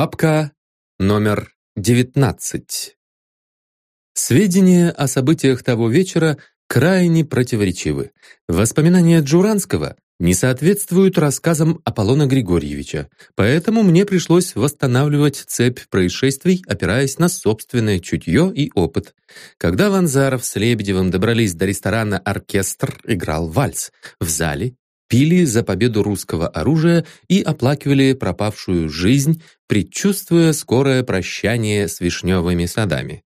Папка номер 19. Сведения о событиях того вечера крайне противоречивы. Воспоминания Джуранского не соответствуют рассказам Аполлона Григорьевича, поэтому мне пришлось восстанавливать цепь происшествий, опираясь на собственное чутье и опыт. Когда Ванзаров с Лебедевым добрались до ресторана «Оркестр», играл вальс. В зале пили за победу русского оружия и оплакивали пропавшую жизнь, предчувствуя скорое прощание с вишневыми садами.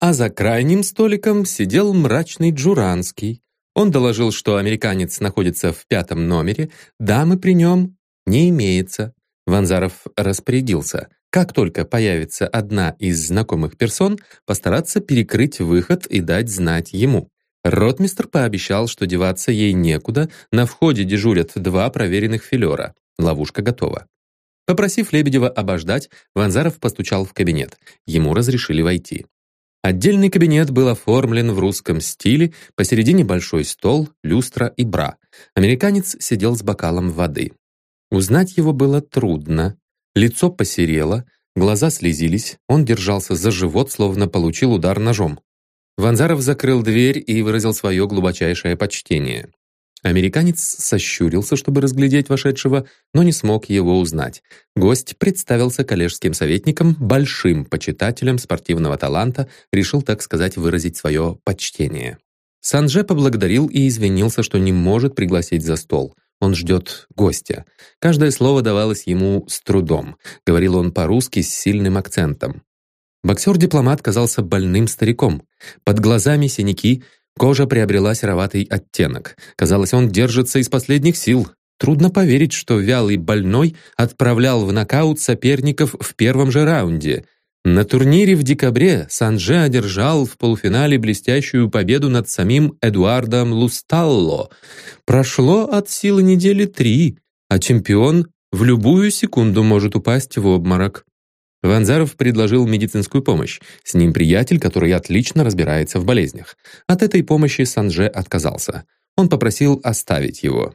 А за крайним столиком сидел мрачный Джуранский. Он доложил, что американец находится в пятом номере, дамы при нем не имеется. Ванзаров распорядился, как только появится одна из знакомых персон, постараться перекрыть выход и дать знать ему. Ротмистр пообещал, что деваться ей некуда, на входе дежурят два проверенных филера. Ловушка готова. Попросив Лебедева обождать, Ванзаров постучал в кабинет. Ему разрешили войти. Отдельный кабинет был оформлен в русском стиле, посередине большой стол, люстра и бра. Американец сидел с бокалом воды. Узнать его было трудно. Лицо посерело, глаза слезились, он держался за живот, словно получил удар ножом. Ванзаров закрыл дверь и выразил свое глубочайшее почтение. Американец сощурился, чтобы разглядеть вошедшего, но не смог его узнать. Гость представился коллежским советником, большим почитателем спортивного таланта, решил, так сказать, выразить свое почтение. Санже поблагодарил и извинился, что не может пригласить за стол. Он ждет гостя. Каждое слово давалось ему с трудом. Говорил он по-русски с сильным акцентом. Боксер-дипломат казался больным стариком. Под глазами синяки, кожа приобрела сероватый оттенок. Казалось, он держится из последних сил. Трудно поверить, что вялый больной отправлял в нокаут соперников в первом же раунде. На турнире в декабре Санже одержал в полуфинале блестящую победу над самим Эдуардом Лусталло. Прошло от силы недели три, а чемпион в любую секунду может упасть в обморок. Ванзаров предложил медицинскую помощь. С ним приятель, который отлично разбирается в болезнях. От этой помощи Санже отказался. Он попросил оставить его.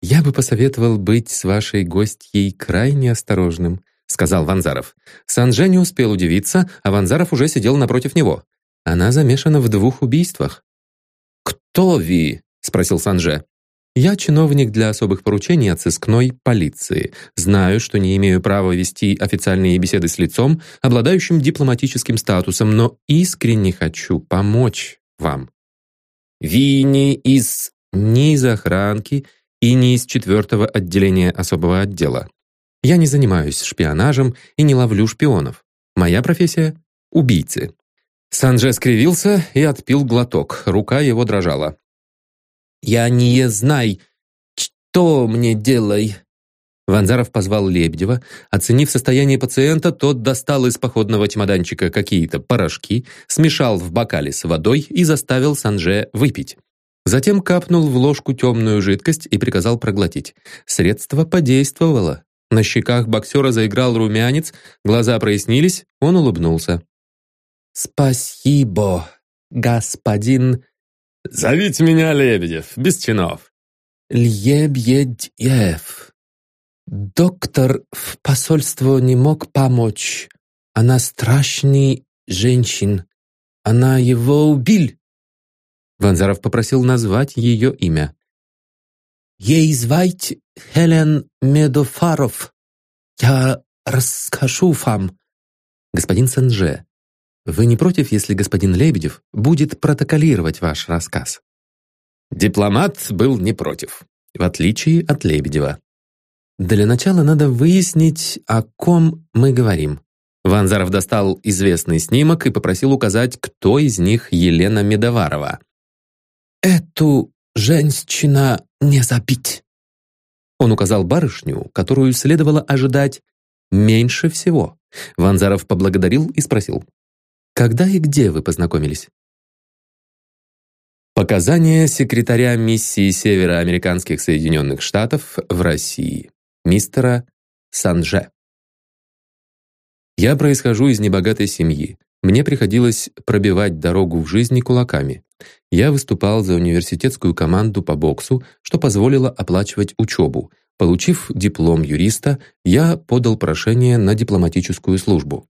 «Я бы посоветовал быть с вашей гостьей крайне осторожным», сказал Ванзаров. Санже не успел удивиться, а Ванзаров уже сидел напротив него. Она замешана в двух убийствах. «Кто Ви?» — спросил Санже. Я чиновник для особых поручений от сыскной полиции. Знаю, что не имею права вести официальные беседы с лицом, обладающим дипломатическим статусом, но искренне хочу помочь вам. Ви не из... не из охранки и не из четвертого отделения особого отдела. Я не занимаюсь шпионажем и не ловлю шпионов. Моя профессия — убийцы. Санже скривился и отпил глоток. Рука его дрожала. Я не знаю, что мне делай». Ванзаров позвал Лебедева. Оценив состояние пациента, тот достал из походного чемоданчика какие-то порошки, смешал в бокале с водой и заставил Санже выпить. Затем капнул в ложку темную жидкость и приказал проглотить. Средство подействовало. На щеках боксера заиграл румянец, глаза прояснились, он улыбнулся. «Спасибо, господин «Зовите меня Лебедев, без чинов». «Лебедев. Доктор в посольство не мог помочь. Она страшный женщин. Она его убил». Ванзаров попросил назвать ее имя. «Ей звать Хелен Медофаров. Я расскажу вам». «Господин Санже, вы не против, если господин Лебедев будет протоколировать ваш рассказ?» Дипломат был не против, в отличие от Лебедева. «Для начала надо выяснить, о ком мы говорим». Ванзаров достал известный снимок и попросил указать, кто из них Елена Медоварова. «Эту женщина не забить!» Он указал барышню, которую следовало ожидать меньше всего. Ванзаров поблагодарил и спросил. Когда и где вы познакомились? Показания секретаря миссии Североамериканских Соединенных Штатов в России, мистера Санже. Я происхожу из небогатой семьи. Мне приходилось пробивать дорогу в жизни кулаками. Я выступал за университетскую команду по боксу, что позволило оплачивать учебу. Получив диплом юриста, я подал прошение на дипломатическую службу.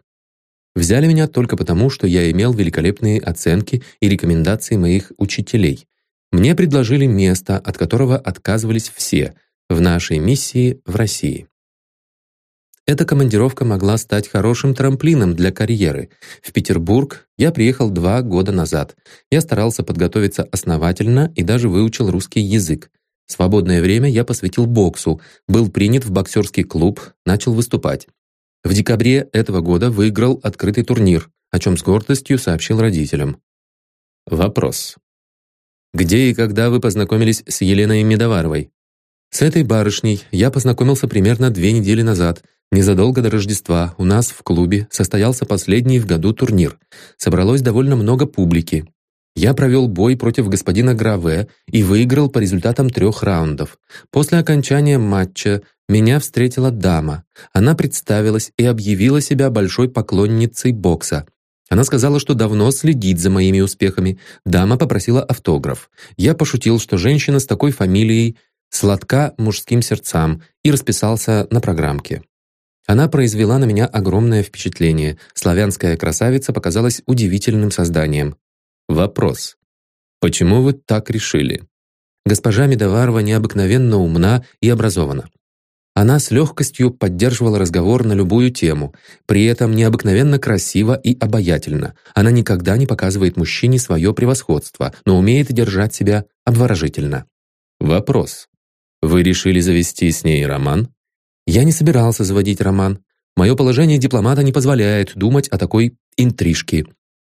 Взяли меня только потому, что я имел великолепные оценки и рекомендации моих учителей. Мне предложили место, от которого отказывались все, в нашей миссии в России. Эта командировка могла стать хорошим трамплином для карьеры. В Петербург я приехал два года назад. Я старался подготовиться основательно и даже выучил русский язык. Свободное время я посвятил боксу, был принят в боксерский клуб, начал выступать. В декабре этого года выиграл открытый турнир, о чем с гордостью сообщил родителям. Вопрос. Где и когда вы познакомились с Еленой Медоваровой? С этой барышней я познакомился примерно две недели назад. Незадолго до Рождества у нас в клубе состоялся последний в году турнир. Собралось довольно много публики. Я провел бой против господина Граве и выиграл по результатам трех раундов. После окончания матча меня встретила дама. Она представилась и объявила себя большой поклонницей бокса. Она сказала, что давно следит за моими успехами. Дама попросила автограф. Я пошутил, что женщина с такой фамилией сладка мужским сердцам и расписался на программке. Она произвела на меня огромное впечатление. Славянская красавица показалась удивительным созданием. Вопрос. Почему вы так решили? Госпожа Медоварова необыкновенно умна и образована. Она с легкостью поддерживала разговор на любую тему, при этом необыкновенно красиво и обаятельно. Она никогда не показывает мужчине свое превосходство, но умеет держать себя обворожительно. Вопрос. Вы решили завести с ней роман? Я не собирался заводить роман. Мое положение дипломата не позволяет думать о такой интрижке.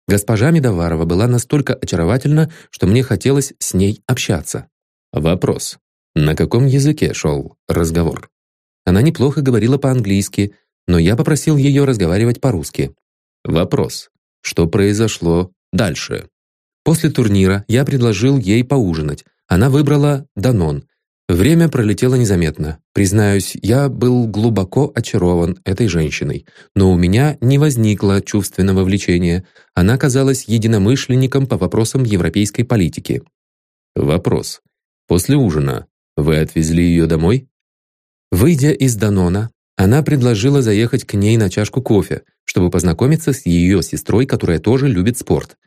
Госпожа Медоварова была настолько очаровательна, что мне хотелось с ней общаться. Вопрос. На каком языке шел разговор? Она неплохо говорила по-английски, но я попросил ее разговаривать по-русски. Вопрос. Что произошло дальше? После турнира я предложил ей поужинать. Она выбрала Данон, Время пролетело незаметно. Признаюсь, я был глубоко очарован этой женщиной, но у меня не возникло чувственного влечения. Она казалась единомышленником по вопросам европейской политики. Вопрос. После ужина вы отвезли ее домой? Выйдя из Данона, она предложила заехать к ней на чашку кофе, чтобы познакомиться с ее сестрой, которая тоже любит спорт.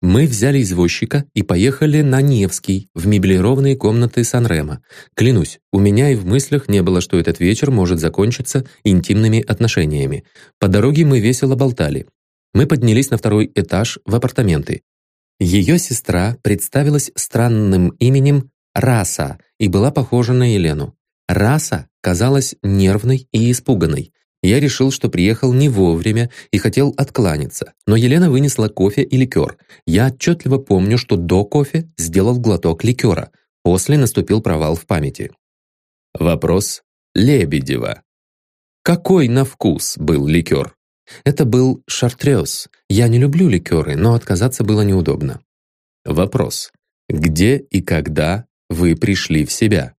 Мы взяли извозчика и поехали на Невский, в меблированные комнаты Санрема. Клянусь, у меня и в мыслях не было, что этот вечер может закончиться интимными отношениями. По дороге мы весело болтали. Мы поднялись на второй этаж в апартаменты. Ее сестра представилась странным именем Раса и была похожа на Елену. Раса казалась нервной и испуганной. Я решил, что приехал не вовремя и хотел откланяться, но Елена вынесла кофе и ликер. Я отчетливо помню, что до кофе сделал глоток ликера. После наступил провал в памяти. Вопрос Лебедева. Какой на вкус был ликер? Это был шартрез. Я не люблю ликеры, но отказаться было неудобно. Вопрос. Где и когда вы пришли в себя?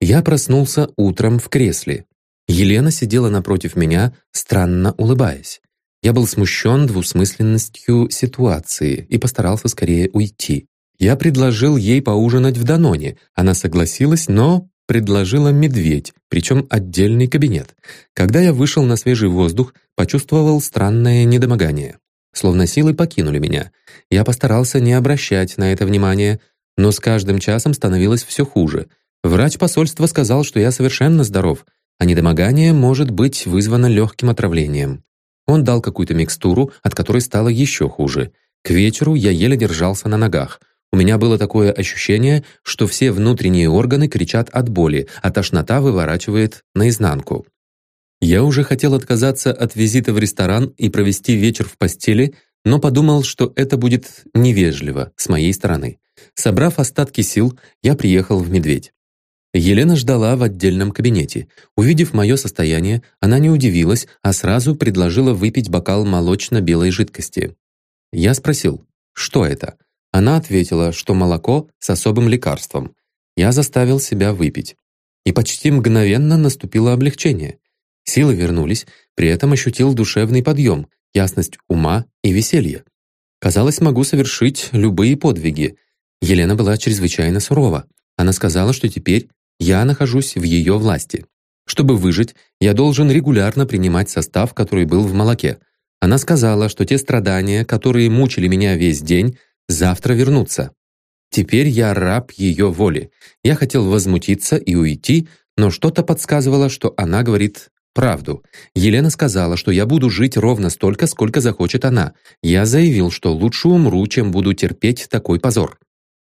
Я проснулся утром в кресле. Елена сидела напротив меня, странно улыбаясь. Я был смущен двусмысленностью ситуации и постарался скорее уйти. Я предложил ей поужинать в Даноне. Она согласилась, но предложила медведь, причем отдельный кабинет. Когда я вышел на свежий воздух, почувствовал странное недомогание. Словно силы покинули меня. Я постарался не обращать на это внимания, но с каждым часом становилось все хуже. Врач посольства сказал, что я совершенно здоров, а недомогание может быть вызвано легким отравлением. Он дал какую-то микстуру, от которой стало еще хуже. К вечеру я еле держался на ногах. У меня было такое ощущение, что все внутренние органы кричат от боли, а тошнота выворачивает наизнанку. Я уже хотел отказаться от визита в ресторан и провести вечер в постели, но подумал, что это будет невежливо с моей стороны. Собрав остатки сил, я приехал в «Медведь». Елена ждала в отдельном кабинете. Увидев мое состояние, она не удивилась, а сразу предложила выпить бокал молочно-белой жидкости. Я спросил, что это? Она ответила, что молоко с особым лекарством. Я заставил себя выпить. И почти мгновенно наступило облегчение. Силы вернулись, при этом ощутил душевный подъем, ясность ума и веселье. Казалось, могу совершить любые подвиги. Елена была чрезвычайно сурова. Она сказала, что теперь я нахожусь в ее власти. Чтобы выжить, я должен регулярно принимать состав, который был в молоке. Она сказала, что те страдания, которые мучили меня весь день, завтра вернутся. Теперь я раб ее воли. Я хотел возмутиться и уйти, но что-то подсказывало, что она говорит правду. Елена сказала, что я буду жить ровно столько, сколько захочет она. Я заявил, что лучше умру, чем буду терпеть такой позор.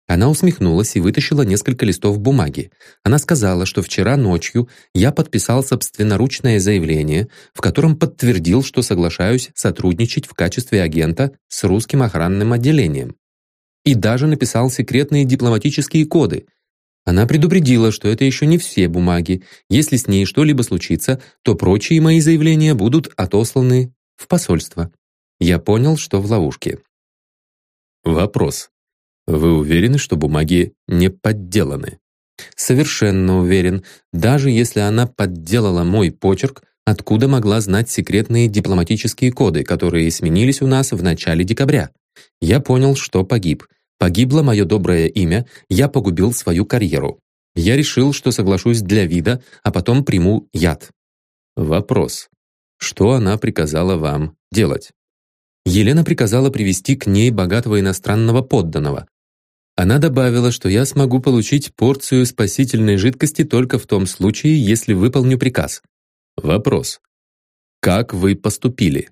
Она усмехнулась и вытащила несколько листов бумаги. Она сказала, что вчера ночью я подписал собственноручное заявление, в котором подтвердил, что соглашаюсь сотрудничать в качестве агента с русским охранным отделением. И даже написал секретные дипломатические коды. Она предупредила, что это еще не все бумаги. Если с ней что-либо случится, то прочие мои заявления будут отосланы в посольство. Я понял, что в ловушке. Вопрос. Вы уверены, что бумаги не подделаны? Совершенно уверен. Даже если она подделала мой почерк, откуда могла знать секретные дипломатические коды, которые сменились у нас в начале декабря? Я понял, что погиб. Погибло мое доброе имя, я погубил свою карьеру. Я решил, что соглашусь для вида, а потом приму яд. Вопрос. Что она приказала вам делать? Елена приказала привести к ней богатого иностранного подданного. Она добавила, что я смогу получить порцию спасительной жидкости только в том случае, если выполню приказ. Вопрос. Как вы поступили?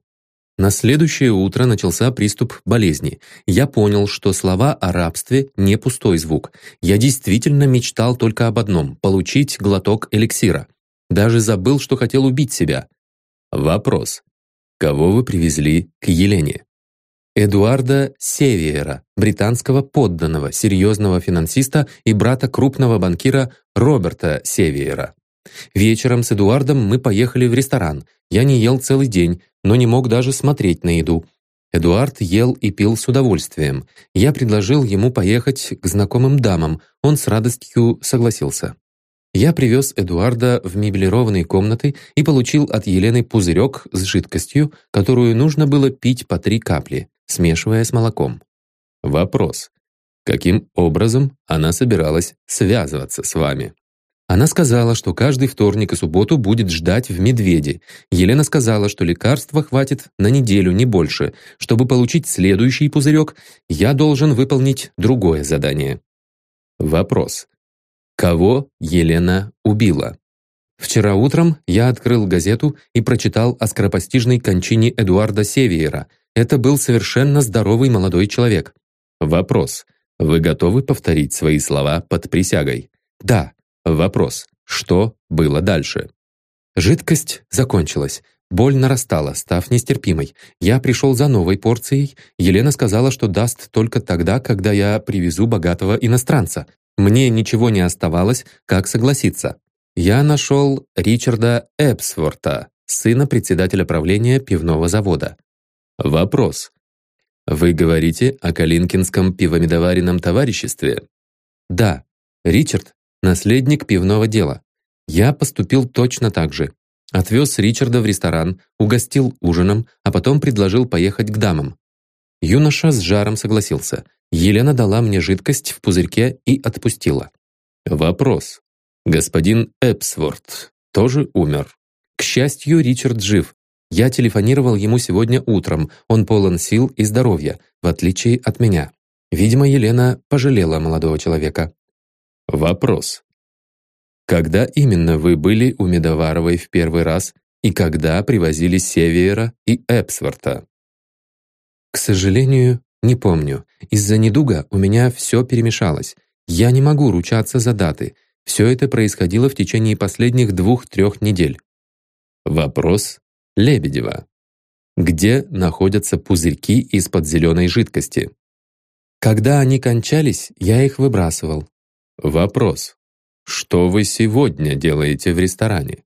На следующее утро начался приступ болезни. Я понял, что слова о рабстве не пустой звук. Я действительно мечтал только об одном — получить глоток эликсира. Даже забыл, что хотел убить себя. Вопрос. Кого вы привезли к Елене? Эдуарда Севиера, британского подданного, серьезного финансиста и брата крупного банкира Роберта Севиера. Вечером с Эдуардом мы поехали в ресторан. Я не ел целый день, но не мог даже смотреть на еду. Эдуард ел и пил с удовольствием. Я предложил ему поехать к знакомым дамам. Он с радостью согласился. Я привез Эдуарда в меблированные комнаты и получил от Елены пузырек с жидкостью, которую нужно было пить по три капли смешивая с молоком. Вопрос. Каким образом она собиралась связываться с вами? Она сказала, что каждый вторник и субботу будет ждать в «Медведе». Елена сказала, что лекарства хватит на неделю, не больше. Чтобы получить следующий пузырек, я должен выполнить другое задание. Вопрос. Кого Елена убила? Вчера утром я открыл газету и прочитал о скоропостижной кончине Эдуарда Севиера, это был совершенно здоровый молодой человек. Вопрос. Вы готовы повторить свои слова под присягой? Да. Вопрос. Что было дальше? Жидкость закончилась. Боль нарастала, став нестерпимой. Я пришел за новой порцией. Елена сказала, что даст только тогда, когда я привезу богатого иностранца. Мне ничего не оставалось, как согласиться. Я нашел Ричарда Эпсворта, сына председателя правления пивного завода. Вопрос. Вы говорите о Калинкинском пивомедоваренном товариществе? Да. Ричард — наследник пивного дела. Я поступил точно так же. Отвез Ричарда в ресторан, угостил ужином, а потом предложил поехать к дамам. Юноша с жаром согласился. Елена дала мне жидкость в пузырьке и отпустила. Вопрос. Господин Эпсворт тоже умер. К счастью, Ричард жив, я телефонировал ему сегодня утром, он полон сил и здоровья, в отличие от меня. Видимо, Елена пожалела молодого человека. Вопрос. Когда именно вы были у Медоваровой в первый раз и когда привозили Севера и Эпсворта? К сожалению, не помню. Из-за недуга у меня все перемешалось. Я не могу ручаться за даты. Все это происходило в течение последних двух-трех недель. Вопрос Лебедева. Где находятся пузырьки из-под зеленой жидкости? Когда они кончались, я их выбрасывал. Вопрос. Что вы сегодня делаете в ресторане?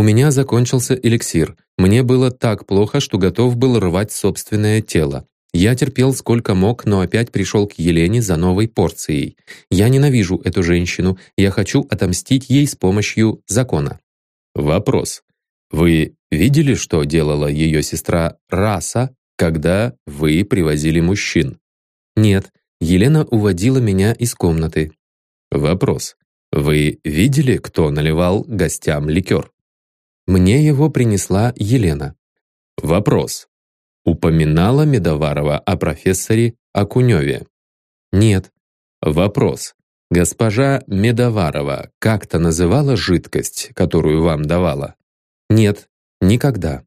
У меня закончился эликсир. Мне было так плохо, что готов был рвать собственное тело. Я терпел сколько мог, но опять пришел к Елене за новой порцией. Я ненавижу эту женщину, я хочу отомстить ей с помощью закона. Вопрос. Вы видели, что делала ее сестра Раса, когда вы привозили мужчин? Нет, Елена уводила меня из комнаты. Вопрос. Вы видели, кто наливал гостям ликер? Мне его принесла Елена. Вопрос. Упоминала Медоварова о профессоре Акуневе? Нет. Вопрос. Госпожа Медоварова как-то называла жидкость, которую вам давала? Нет, никогда.